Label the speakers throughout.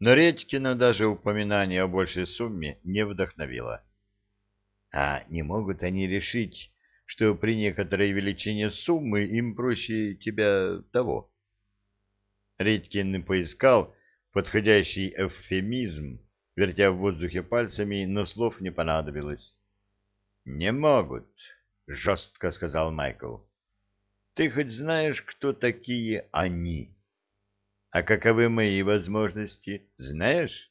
Speaker 1: Но Редькина даже упоминание о большей сумме не вдохновило. А не могут они решить, что при некоторой величине суммы им проще тебя того? Редькин поискал подходящий эвфемизм, вертя в воздухе пальцами, но слов не понадобилось. — Не могут, — жестко сказал Майкл. — Ты хоть знаешь, кто такие они? — А каковы мои возможности, знаешь?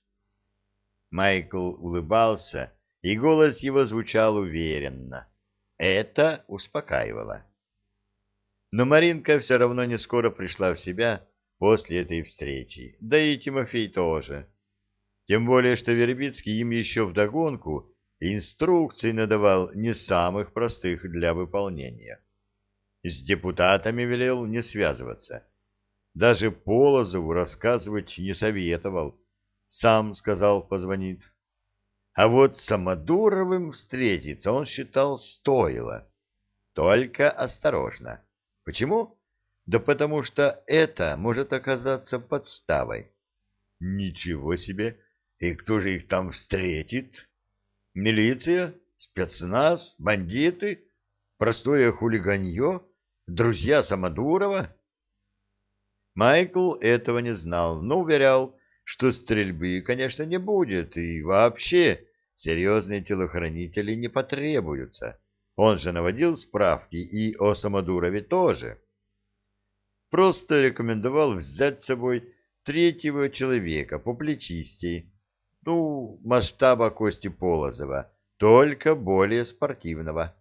Speaker 1: Майкл улыбался, и голос его звучал уверенно. Это успокаивало. Но Маринка все равно не скоро пришла в себя после этой встречи, да и Тимофей тоже. Тем более, что Вербицкий им еще вдогонку инструкций надавал не самых простых для выполнения. С депутатами велел не связываться. Даже Полозову рассказывать не советовал. Сам сказал, позвонит. А вот с Самодуровым встретиться он считал стоило. Только осторожно. Почему? Да потому что это может оказаться подставой. Ничего себе! И кто же их там встретит? Милиция? Спецназ? Бандиты? Простое хулиганье? Друзья Самодурова? Майкл этого не знал, но уверял, что стрельбы, конечно, не будет, и вообще серьезные телохранители не потребуются. Он же наводил справки и о Самодурове тоже. Просто рекомендовал взять с собой третьего человека по плечистей, ну, масштаба Кости Полозова, только более спортивного.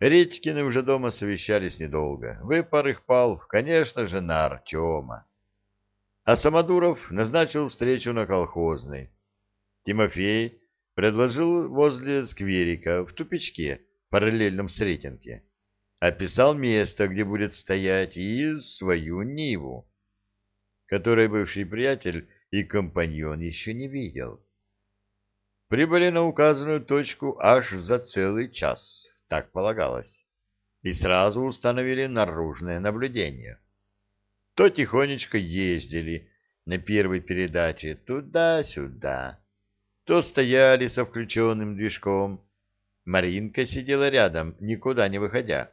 Speaker 1: Редькины уже дома совещались недолго. Выпар их пал, конечно же, на Артема. А Самодуров назначил встречу на колхозной. Тимофей предложил возле скверика в тупичке, параллельном Сретенке. Описал место, где будет стоять, и свою Ниву, которой бывший приятель и компаньон еще не видел. Прибыли на указанную точку аж за целый час, так полагалось, и сразу установили наружное наблюдение. То тихонечко ездили на первой передаче туда-сюда, то стояли со включенным движком. Маринка сидела рядом, никуда не выходя,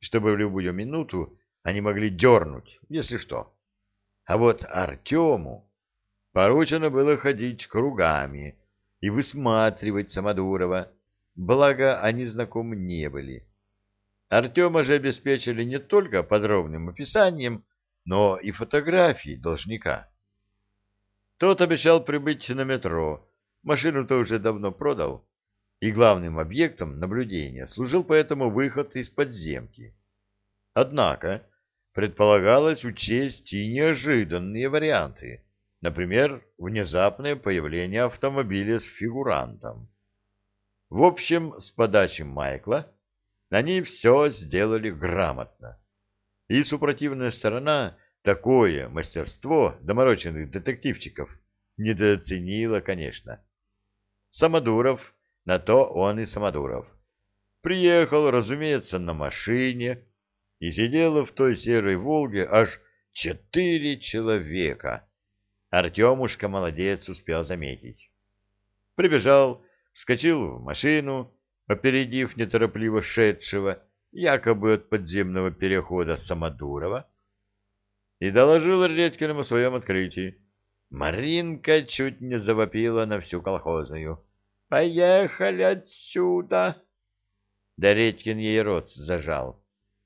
Speaker 1: чтобы в любую минуту они могли дернуть, если что. А вот Артему поручено было ходить кругами и высматривать Самодурова, благо они знакомы не были. Артема же обеспечили не только подробным описанием, но и фотографией должника. Тот обещал прибыть на метро, Машину-то уже давно продал, и главным объектом наблюдения служил поэтому выход из подземки. Однако предполагалось учесть и неожиданные варианты, например, внезапное появление автомобиля с фигурантом. В общем, с подачи Майкла они все сделали грамотно. И супротивная сторона такое мастерство домороченных детективчиков недооценила, конечно. Самодуров, на то он и Самодуров. Приехал, разумеется, на машине, и сидело в той серой «Волге» аж четыре человека. Артемушка молодец успел заметить. Прибежал, вскочил в машину, опередив неторопливо шедшего, якобы от подземного перехода Самодурова, и доложил Редькиному о своем открытии. Маринка чуть не завопила на всю колхозную. «Поехали отсюда!» Да Редькин ей рот зажал.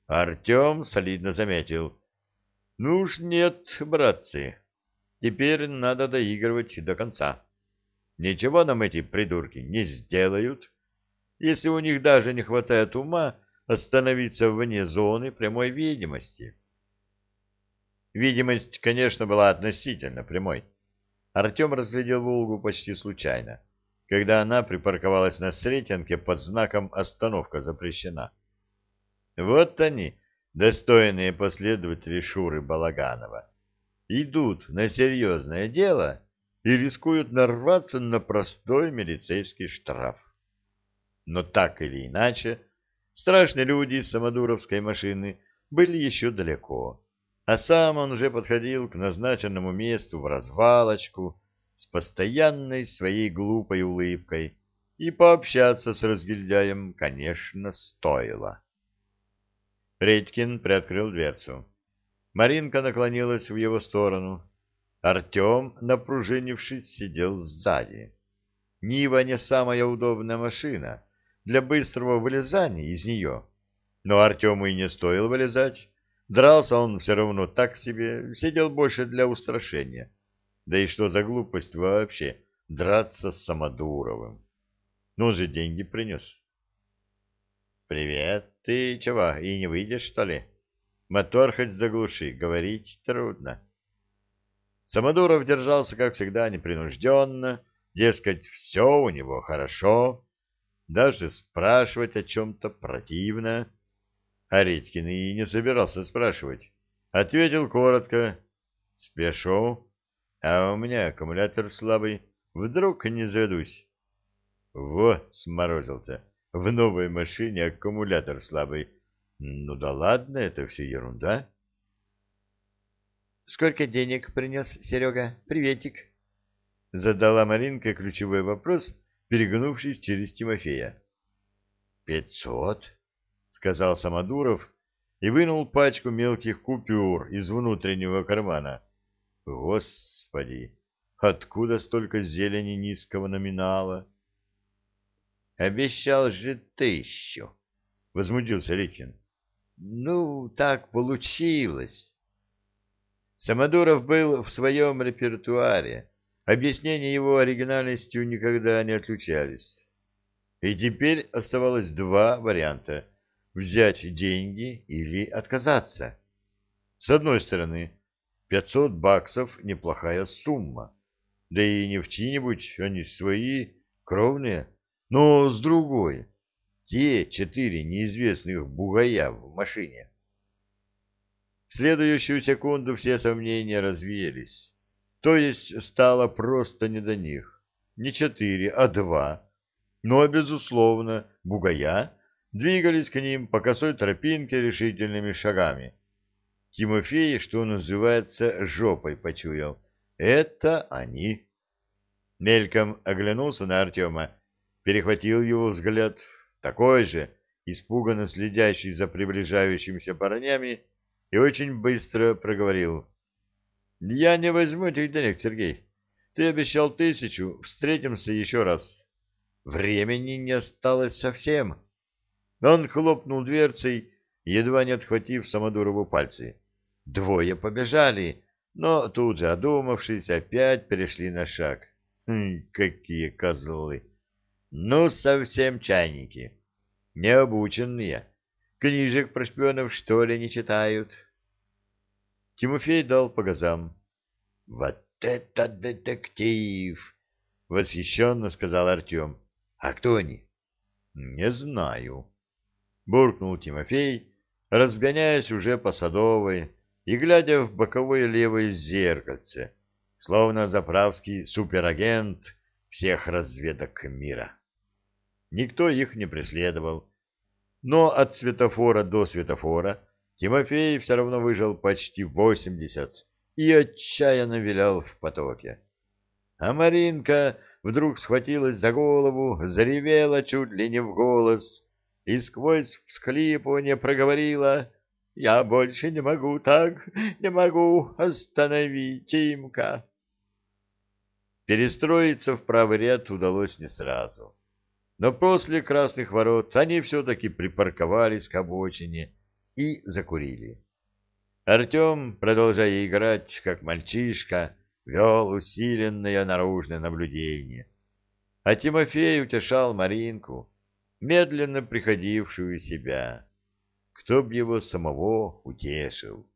Speaker 1: Артем солидно заметил. «Ну уж нет, братцы, теперь надо доигрывать до конца. Ничего нам эти придурки не сделают, если у них даже не хватает ума остановиться вне зоны прямой видимости». Видимость, конечно, была относительно прямой. Артем разглядел «Волгу» почти случайно, когда она припарковалась на Сретенке под знаком «Остановка запрещена». Вот они, достойные последователи Шуры Балаганова, идут на серьезное дело и рискуют нарваться на простой милицейский штраф. Но так или иначе, страшные люди из самодуровской машины были еще далеко а сам он уже подходил к назначенному месту в развалочку с постоянной своей глупой улыбкой, и пообщаться с разгильдяем, конечно, стоило. Редькин приоткрыл дверцу. Маринка наклонилась в его сторону. Артем, напружинившись, сидел сзади. Нива не самая удобная машина для быстрого вылезания из нее. Но Артему и не стоило вылезать. Дрался он все равно так себе, сидел больше для устрашения. Да и что за глупость вообще драться с Самодуровым? Ну, он же деньги принес. «Привет, ты чего, и не выйдешь, что ли? Мотор хоть заглуши, говорить трудно». Самодуров держался, как всегда, непринужденно, дескать, все у него хорошо, даже спрашивать о чем-то противно. А Редькин и не собирался спрашивать. Ответил коротко. Спешу. А у меня аккумулятор слабый. Вдруг не заведусь. Во, сморозил-то. В новой машине аккумулятор слабый. Ну да ладно, это все ерунда. Сколько денег принес Серега? Приветик. Задала Маринка ключевой вопрос, перегнувшись через Тимофея. Пятьсот сказал Самодуров и вынул пачку мелких купюр из внутреннего кармана. Господи, откуда столько зелени низкого номинала? Обещал же тысячу, возмутился Рикин. Ну, так получилось. Самодуров был в своем репертуаре. Объяснения его оригинальностью никогда не отличались. И теперь оставалось два варианта — взять деньги или отказаться. С одной стороны, 500 баксов – неплохая сумма, да и не в чьи-нибудь, они свои, кровные, но с другой – те четыре неизвестных бугая в машине. В следующую секунду все сомнения развеялись. То есть стало просто не до них. Не четыре, а два. Но, безусловно, бугая двигались к ним по косой тропинке решительными шагами. Тимофей, что называется, жопой почуял. Это они. Мельком оглянулся на Артема, перехватил его взгляд, такой же, испуганно следящий за приближающимися парнями, и очень быстро проговорил. — Я не возьму этих денег, Сергей. Ты обещал тысячу, встретимся еще раз. Времени не осталось совсем. — он хлопнул дверцей, едва не отхватив Самодурову пальцы. Двое побежали, но тут же, одумавшись, опять перешли на шаг. Хм, какие козлы! Ну, совсем чайники. Необученные. Книжек про шпионов, что ли, не читают? Тимофей дал по газам. — Вот это детектив! — восхищенно сказал Артем. — А кто они? — Не знаю буркнул Тимофей, разгоняясь уже по Садовой и глядя в боковое левое зеркальце, словно заправский суперагент всех разведок мира. Никто их не преследовал, но от светофора до светофора Тимофей все равно выжил почти восемьдесят и отчаянно вилял в потоке. А Маринка вдруг схватилась за голову, заревела чуть ли не в голос — и сквозь всхлипывание проговорила «Я больше не могу так, не могу, останови, Тимка!» Перестроиться в правый ряд удалось не сразу. Но после красных ворот они все-таки припарковались к обочине и закурили. Артем, продолжая играть, как мальчишка, вел усиленное наружное наблюдение. А Тимофей утешал Маринку, медленно приходившую себя. Кто б его самого утешил?